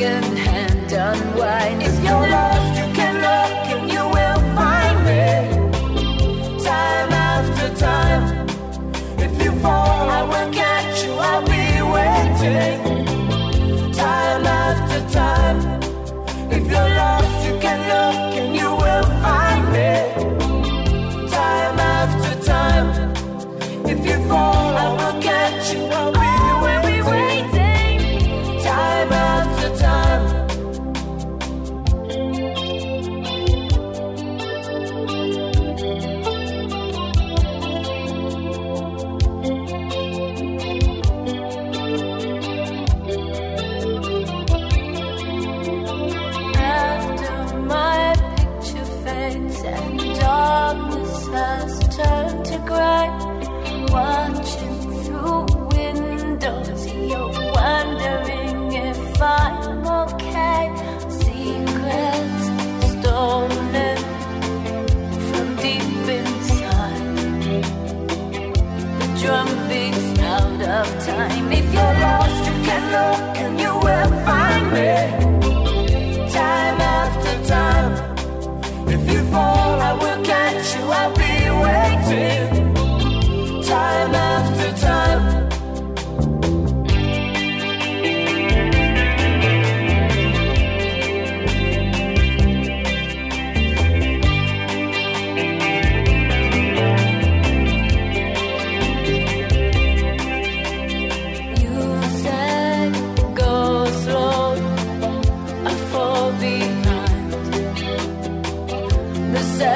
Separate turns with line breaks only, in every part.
second hand unwind. If your love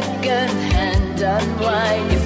second hand unwind.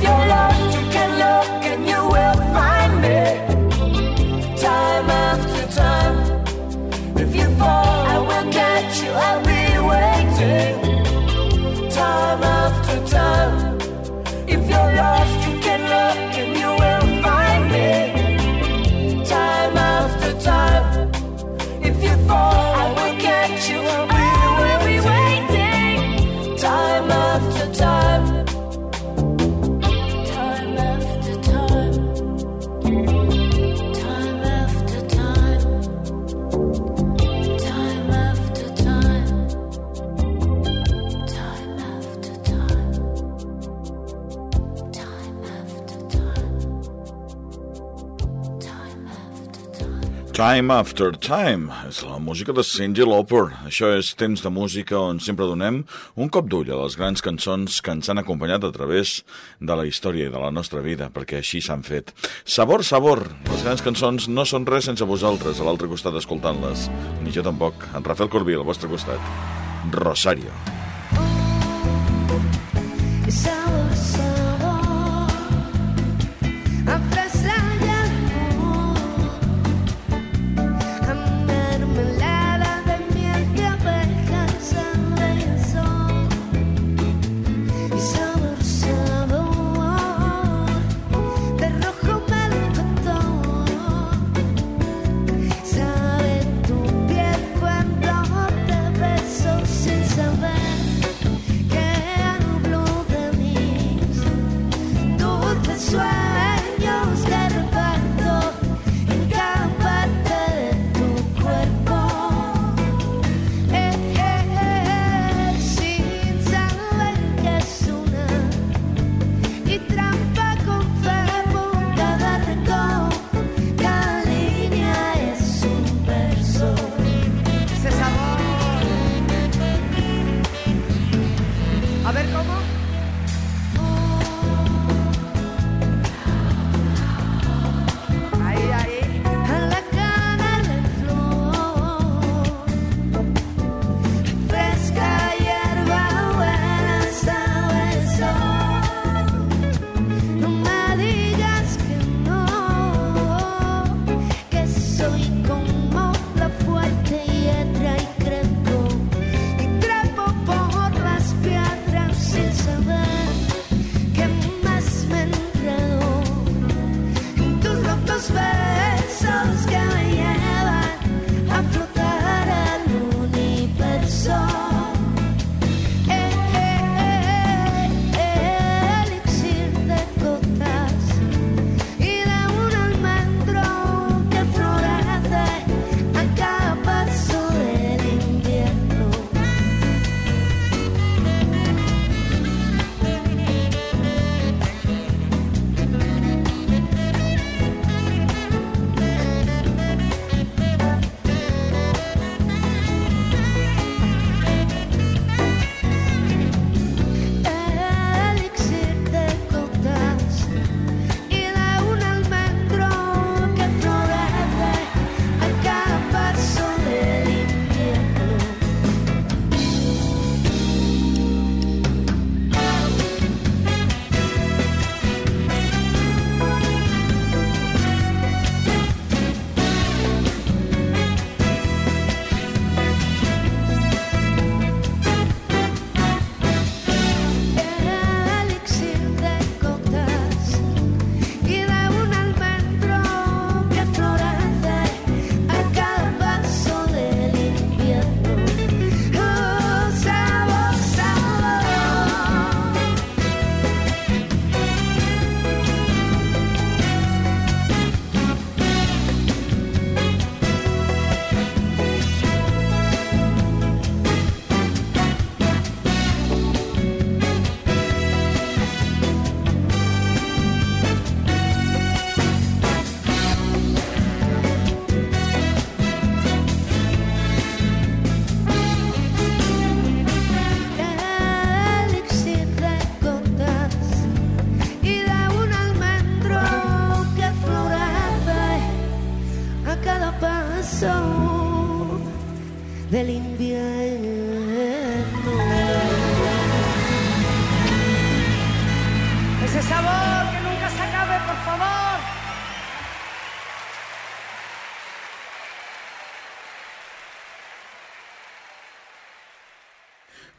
Time After Time
és la música de Cindy Lauper. Això és temps de música on sempre donem un cop d'ull a les grans cançons que ens han acompanyat a través de la història i de la nostra vida, perquè així s'han fet. Sabor, sabor! Les grans cançons no són res sense vosaltres, a l'altre costat escoltant-les. Ni jo tampoc. En Rafael Corbí, al vostre costat. Rosario.
Rosario.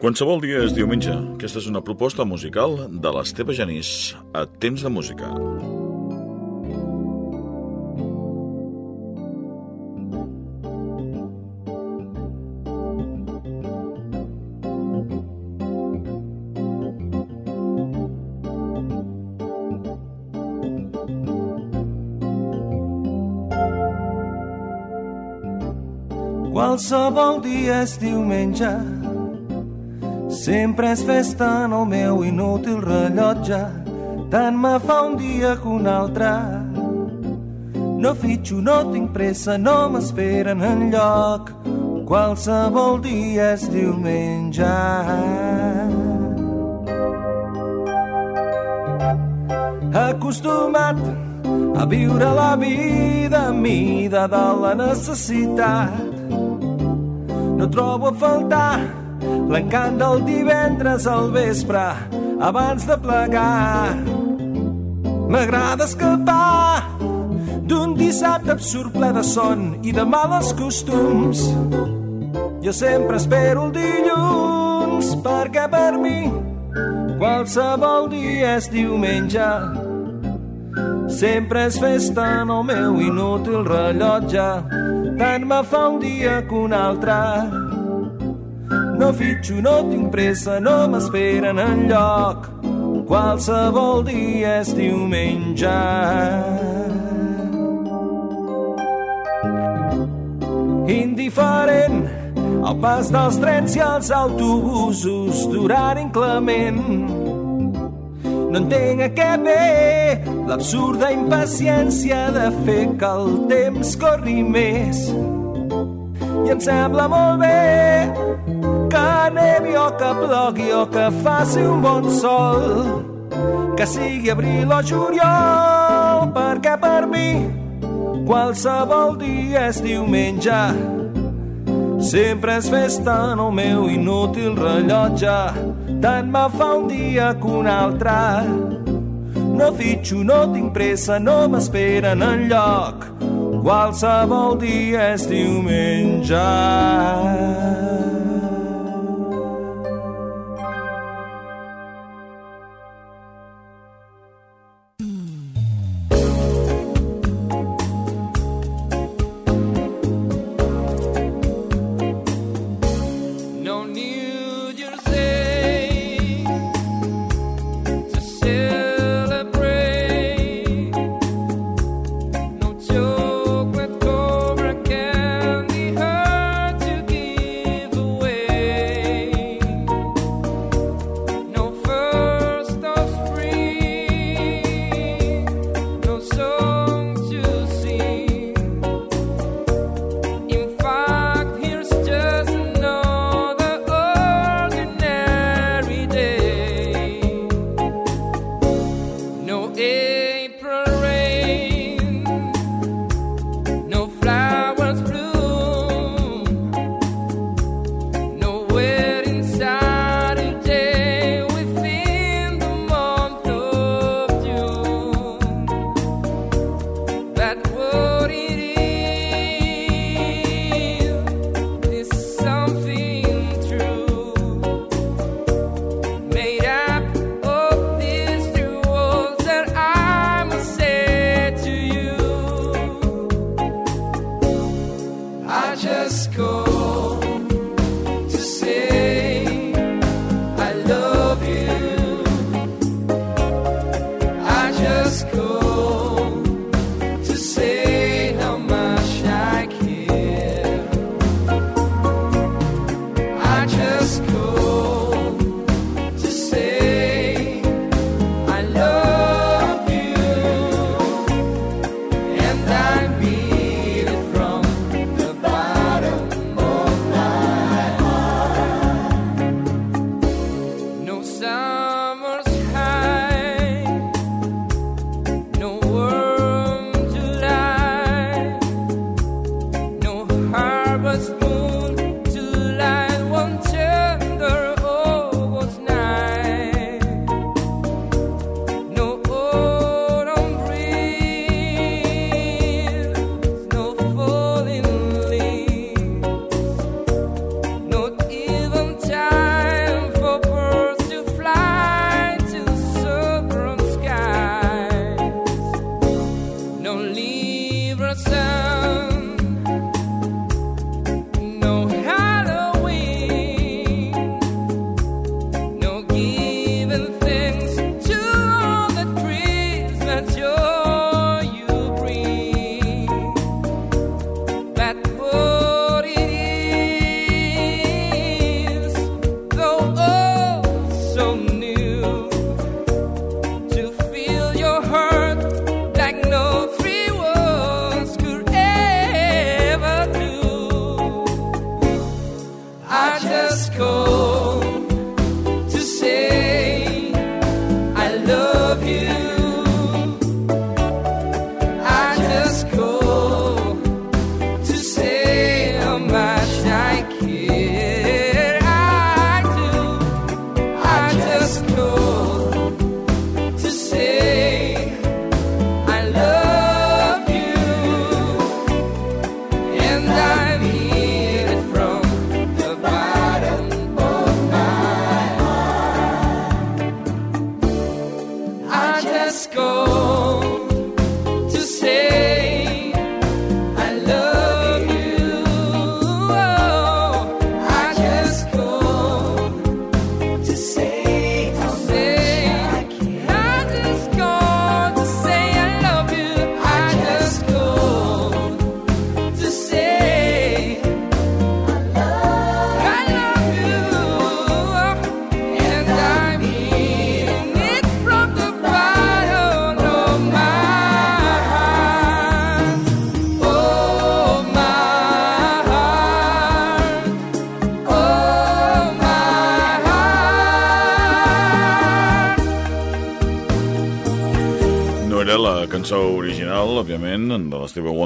Qualsevol dia és diumenge. Aquesta és una proposta musical de l'Esteve Genís a Temps de Música.
Qualsevol dia és diumenge Sempre és festa en el meu inútil rellotge Tant me fa un dia que un altre. No fitxo, no tinc pressa, no m'esperen en lloc Qualsevol dia és diumenge. Acostumat a viure la vida a mida de la necessitat no trobo a faltar l'encant del divendres al vespre abans de plegar. M'agrada escapar d'un dissabte absurd ple de son i de males costums. Jo sempre espero el dilluns perquè per mi qualsevol dia és diumenge. Sempre és festa en el meu inútil rellotge tant me fa un dia que un altre. No fitxo, no tinc pressa, no m'esperen en lloc. Qualsevol dia és diumenge. Indiferent al pas dels trens i els autobusos durant inclement. No entenc a què ve l'absurda impaciència de fer que el temps corri més. I em sembla molt bé que nevi o que plogui o que faci un bon sol. Que sigui abril o juliol, perquè per mi qualsevol dia és diumenge. Sempre és festa en el meu inútil rellotge, tant me fa un dia que un altre. No fitxo, no tinc pressa, no m'esperen en lloc. Qualsevol dia és diumenge.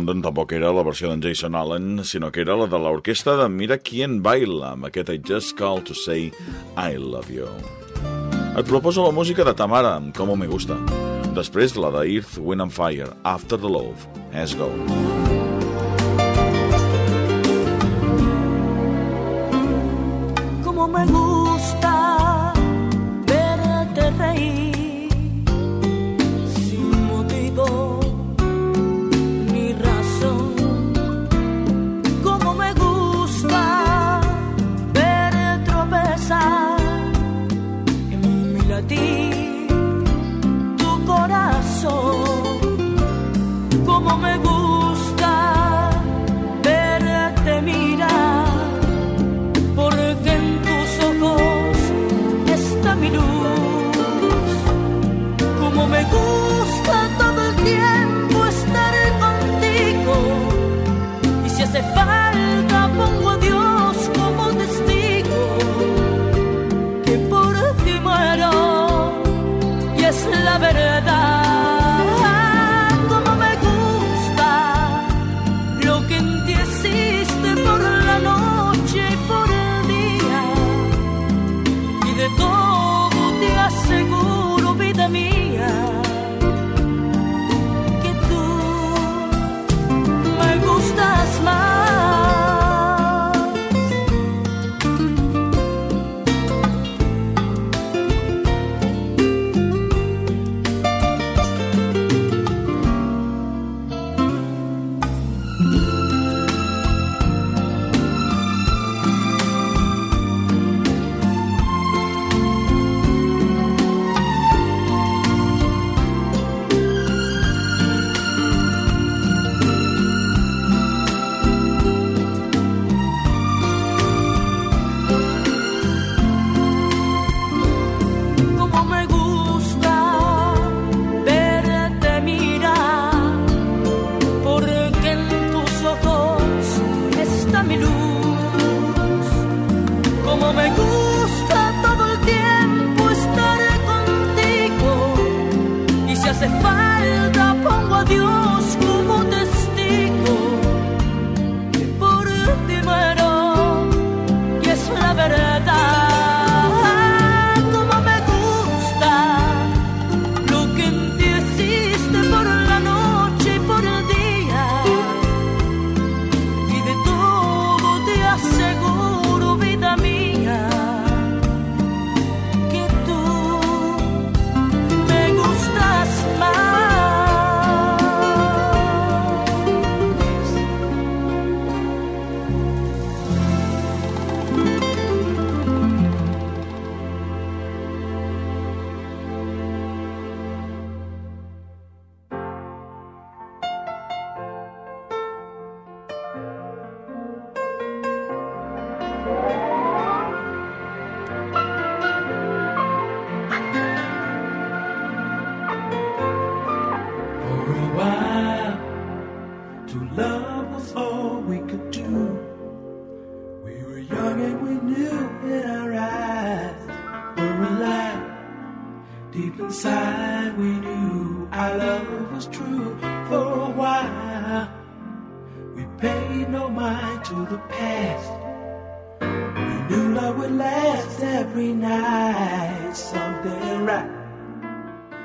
London tampoc era la versió d'en Jason Allen, sinó que era la de l'orquestra de Mira Quien Baila, amb aquest I Just Call to Say I Love You. Et proposo la música de Tamara, com me gusta. Després la de Earth, Wind and Fire, After the Love, Let's Go.
Go.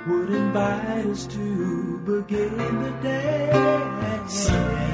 would invite us to begin the day.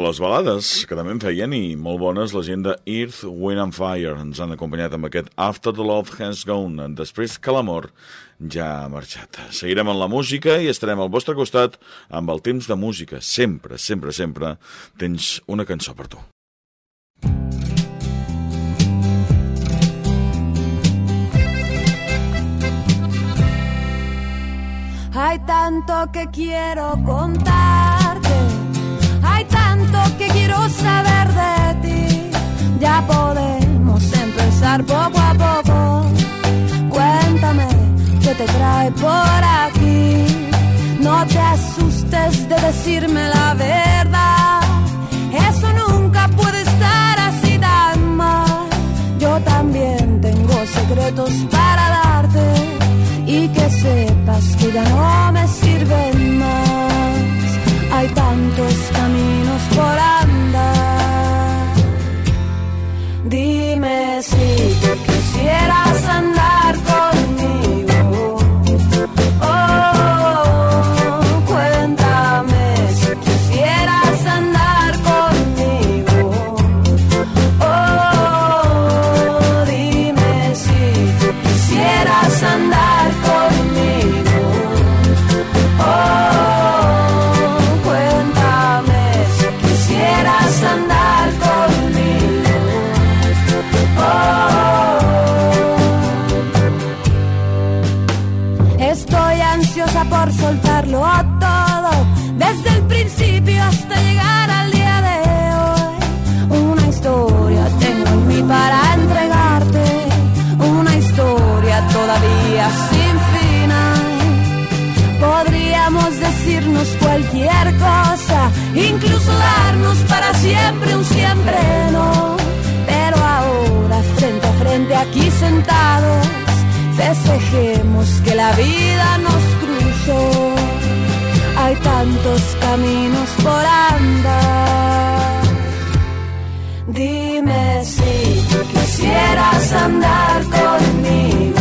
les balades que també en feien i molt bones la gent de Earth, Wind and Fire. Ens han acompanyat amb aquest After the Love Has Gone, després que l'amor ja ha marxat. Seguirem amb la música i estarem al vostre costat amb el temps de música. Sempre, sempre, sempre tens una cançó per tu.
Hay tanto que quiero contarte, hay tanto que quiero saber de ti. Ya podemos empezar poco a poco. Cuéntame qué te trae por aquí. No te asustes de decirme la verdad. Eso nunca puede estar así tan mal. Yo también tengo secretos para darte y que sepas que ya no me sirven más. Hay tantos caminos por andar. Dime si quisieras andar aquí sentados, festejemos que la vida nos cruzó. Hay tantos caminos por andar. Dime si quisieras andar conmigo.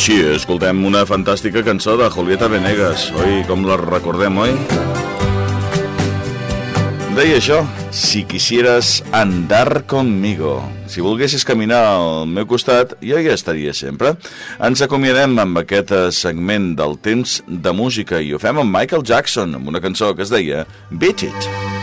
Així, escoltem una fantàstica cançó de Julieta Venegas. Oi, com la recordem, oi? Deia això, si quisieras andar conmigo. Si volguessis caminar al meu costat, jo hi estaria sempre. Ens acomiadem amb aquest eh, segment del temps de música i ho fem amb Michael Jackson, amb una cançó que es deia Beat It.